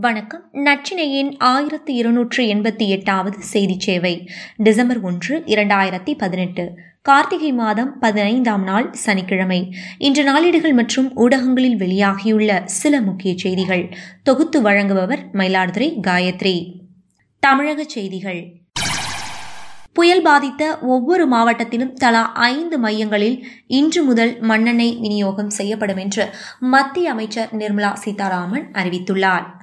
வணக்கம். நச்சினையின் ஆயிரத்தி இருநூற்று எண்பத்தி எட்டாவது செய்தி சேவை டிசம்பர் ஒன்று இரண்டாயிரத்தி பதினெட்டு. கார்த்திகை மாதம் பதினைந்தாம் நாள் சனிக்கிழமை. இன்று நாளிடுகள் மற்றும் ஊடகங்களில் வெளியாகியுள்ள சில முக்கிய செய்திகள். தொகுத்து வழங்குபவர் மயிலாடுதுறை காயத்ரி. தமிழக செய்திகள். புயல் பாதித்த ஒவ்வொரு மாவட்டத்திலும் தலா ஐந்து மையங்களில் இன்று முதல் மண்ணெண்ணெய் விநியோகம் செய்யப்படும் என்று மத்திய அமைச்சர் நிர்மலா சீதாராமன் அறிவித்துள்ளார்.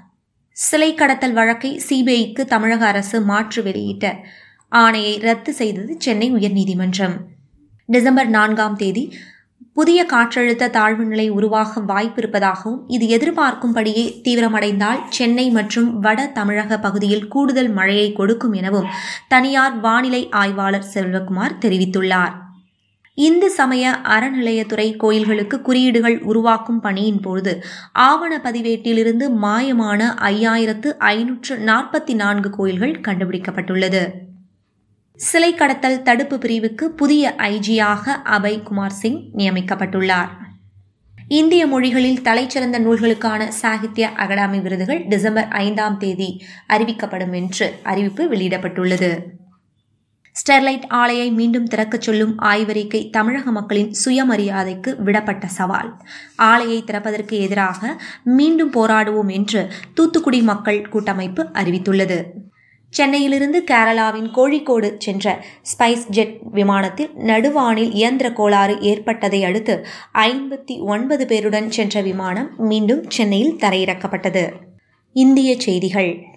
சிலை கடத்தல் வழக்கை சிபிஐக்கு தமிழக அரசு மாற்று வெளியிட்ட ஆணையை ரத்து செய்தது சென்னை உயர்நீதிமன்றம். டிசம்பர் நான்காம் தேதி புதிய காற்றழுத்த தாழ்வு நிலை உருவாக வாய்ப்பிருப்பதாகவும் இது எதிர்பார்க்கும்படியே தீவிரமடைந்தால் சென்னை மற்றும் வட தமிழக பகுதியில் கூடுதல் மழையை கொடுக்கும் எனவும் தனியார் வானிலை ஆய்வாளர் செல்வகுமார் தெரிவித்துள்ளார். இந்து சமய அறநிலையத்துறை கோயில்களுக்கு குறியீடுகள் உருவாக்கும் பணியின் போது ஆவண பதிவேட்டிலிருந்து மாயமான ஐயாயிரத்து ஐநூற்று நாற்பத்தி நான்கு கோயில்கள் கண்டுபிடிக்கப்பட்டுள்ளது. சிலை கடத்தல் தடுப்பு பிரிவுக்கு புதிய ஐஜியாக அபய் குமார் சிங் நியமிக்கப்பட்டுள்ளார். இந்திய மொழிகளில் தலைச்சிறந்த நூல்களுக்கான சாகித்ய அகாடமி விருதுகள் டிசம்பர் ஐந்தாம் தேதி அறிவிக்கப்படும் என்று அறிவிப்பு வெளியிடப்பட்டுள்ளது. ஸ்டெர்லைட் ஆலையை மீண்டும் திறக்கச் சொல்லும் ஆய்வறிக்கை தமிழக மக்களின் சுயமரியாதைக்கு விடப்பட்ட சவால். ஆலையை திறப்பதற்கு எதிராக மீண்டும் போராடுவோம் என்று தூத்துக்குடி மக்கள் கூட்டமைப்பு அறிவித்துள்ளது. சென்னையிலிருந்து கேரளாவின் கோழிக்கோடு சென்ற ஸ்பைஸ் ஜெட் விமானத்தில் நடுவானில் இயந்திர கோளாறு ஏற்பட்டதை அடுத்து ஐம்பத்தி ஒன்பது பேருடன் சென்ற விமானம் மீண்டும் சென்னையில் தரையிறக்கப்பட்டது. இந்திய செய்திகள்.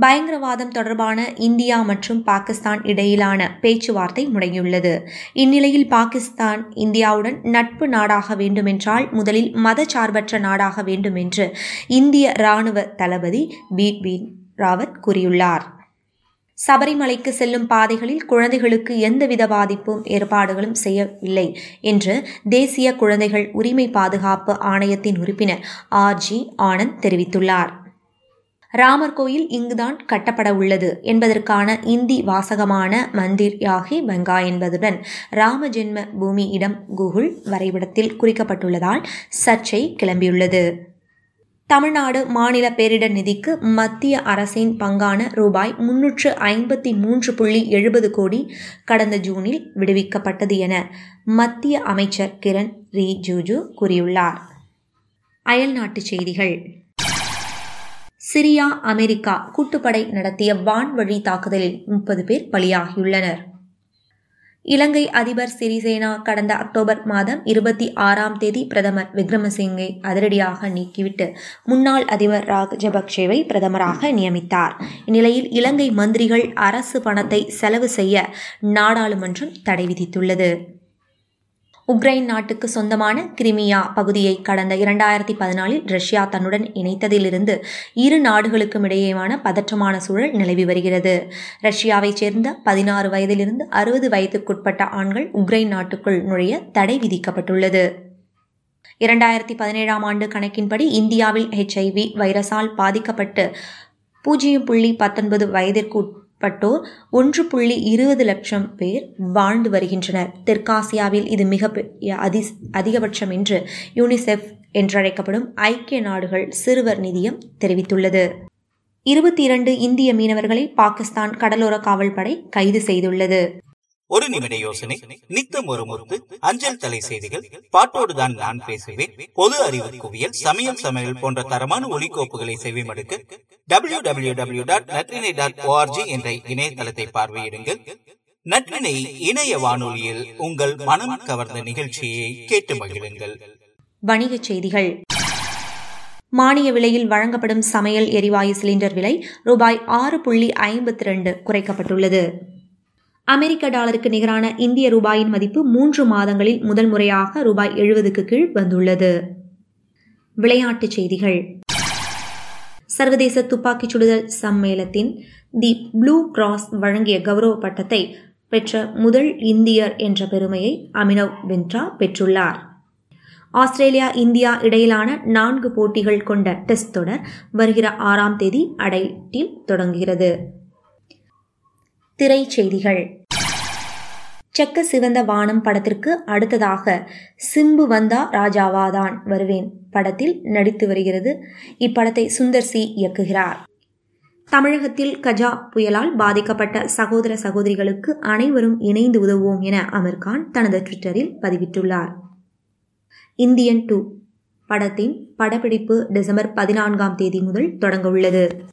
பயங்கரவாதம் தொடர்பான இந்தியா மற்றும் பாகிஸ்தான் இடையிலான பேச்சுவார்த்தை முடங்கியுள்ளது. இந்நிலையில் பாகிஸ்தான் இந்தியாவுடன் நட்பு நாடாக வேண்டுமென்றால் முதலில் மதச்சார்பற்ற நாடாக வேண்டும் என்று இந்திய ராணுவ தளபதி பீட்பீன் ராவத் கூறியுள்ளார். சபரிமலைக்கு செல்லும் பாதைகளில் குழந்தைகளுக்கு எந்தவித பாதிப்பும் ஏற்பாடுகளும் செய்யவில்லை என்று தேசிய குழந்தைகள் உரிமை பாதுகாப்பு ஆணையத்தின் உறுப்பினர் ஆர் ஜி ஆனந்த் தெரிவித்துள்ளார். ராமர் கோயில் இங்குதான் கட்டப்பட உள்ளது என்பதற்கான இந்தி வாசகமான மந்திர் யாகி பங்கா என்பதுடன் ராம ஜென்ம பூமி இடம் கூகுள் வரைபடத்தில் குறிக்கப்பட்டுள்ளதால் சர்ச்சை கிளம்பியுள்ளது. தமிழ்நாடு மாநில பேரிடர் நிதிக்கு மத்திய அரசின் பங்கான ரூபாய் முன்னூற்று ஐம்பத்தி மூன்று புள்ளி எழுபது கோடி கடந்த ஜூனில் விடுவிக்கப்பட்டது என மத்திய அமைச்சர் கிரண் ரிஜிஜு கூறியுள்ளார். அயல்நாட்டுச் செய்திகள். சிரியா அமெரிக்கா கூட்டுப்படை நடத்திய வான்வழி தாக்குதலில் முப்பது பேர் பலியாகியுள்ளனர். இலங்கை அதிபர் சிறிசேனா கடந்த அக்டோபர் மாதம் இருபத்தி ஆறாம் தேதி பிரதமர் விக்ரமசிங்கை அதிரடியாக நீக்கிவிட்டு முன்னாள் அதிபர் ராஜபக்சேவை பிரதமராக நியமித்தார். இந்நிலையில் இலங்கை மந்திரிகள் அரசு பணத்தை செலவு செய்ய நாடாளுமன்றம் தடை விதித்துள்ளது. உக்ரைன் நாட்டுக்கு சொந்தமான கிரிமியா பகுதியை கடந்த இரண்டாயிரத்தி பதினாலில் ரஷ்யா தன்னுடன் இணைத்ததிலிருந்து இரு நாடுகளுக்கும் இடையேயான பதற்றமான சூழல் நிலவி வருகிறது. ரஷ்யாவைச் சேர்ந்த பதினாறு வயதிலிருந்து அறுபது வயதுக்குட்பட்ட ஆண்கள் உக்ரைன் நாட்டுக்குள் நுழைய தடை விதிக்கப்பட்டுள்ளது. இரண்டாயிரத்தி பதினேழாம் ஆண்டு கணக்கின்படி இந்தியாவில் ஹெச்ஐவி வைரஸால் பாதிக்கப்பட்டு பூஜ்ஜியம் புள்ளி பத்தொன்பது வயதிற்கு பட்டோர் ஒன்று புள்ளி இருபது லட்சம் பேர் வாழ்ந்து வருகின்றனர். தெற்காசியாவில் இது மிக அதி அதிகபட்சம் என்று யூனிசெஃப் என்றழைக்கப்படும் ஐக்கிய நாடுகள் சிறுவர் நிதியம் தெரிவித்துள்ளது. இருபத்தி இரண்டு இந்திய மீனவர்களை பாகிஸ்தான் கடலோர காவல்படை கைது செய்துள்ளது. ஒரு நிமிட யோசனை. நித்தம் ஒரு முறுக்கு அஞ்சல் தலை செய்திகள். பாட்டோடுதான் நான் பேசுவேன். பொது அறிவு குவியல் சமயம் சமையல் போன்ற தரமான ஒலிகோப்புகளை செவிமடுக்க W W W dot Natrinai dot ORG என்ற இணையதளத்தை பார்வையிடுங்கள். நற்றினை இணைய வானொலியில் உங்கள் மனம் கவர்ந்த நிகழ்ச்சியை கேட்டு மகிழுங்கள். வணிகச் செய்திகள். மானிய விலையில் வழங்கப்படும் சமையல் எரிவாயு சிலிண்டர் விலை ரூபாய் ஆறு புள்ளி ஐம்பத்தி ரெண்டு குறைக்கப்பட்டுள்ளது. அமெரிக்க டாலருக்கு நிகரான இந்திய ரூபாயின் மதிப்பு மூன்று மாதங்களில் முதல் முறையாக ரூபாய் எழுபதுக்கு கீழ் வந்துள்ளது. விளையாட்டுச் செய்திகள். சர்வதேச துப்பாக்கிச் சுடுதல் சம்மேளத்தின் தி ப்ளூ கிராஸ் வழங்கிய கௌரவ பட்டத்தை பெற்ற முதல் இந்தியர் என்ற பெருமையை அமினவ் பின்ட்ரா பெற்றுள்ளார். ஆஸ்திரேலியா இந்தியா இடையிலான நான்கு போட்டிகள் கொண்ட டெஸ்ட் தொடர் வருகிற ஆறாம் தேதி அடைட்டில் தொடங்குகிறது. திரைச்செய்திகள். செக்க சிவந்த வானம் படத்திற்கு அடுத்ததாக சிம்பு வந்தா ராஜாவாதான் வருவேன் படத்தில் நடித்து வருகிறது. இப்படத்தை சுந்தர் சி இயக்குகிறார். தமிழகத்தில் கஜா புயலால் பாதிக்கப்பட்ட சகோதர சகோதரிகளுக்கு அனைவரும் இணைந்து உதவுவோம் என அமீர்கான் தனது ட்விட்டரில் பதிவிட்டுள்ளார். இந்தியன் டூ படத்தின் படப்பிடிப்பு டிசம்பர் பதினான்காம் தேதி முதல் தொடங்க உள்ளது.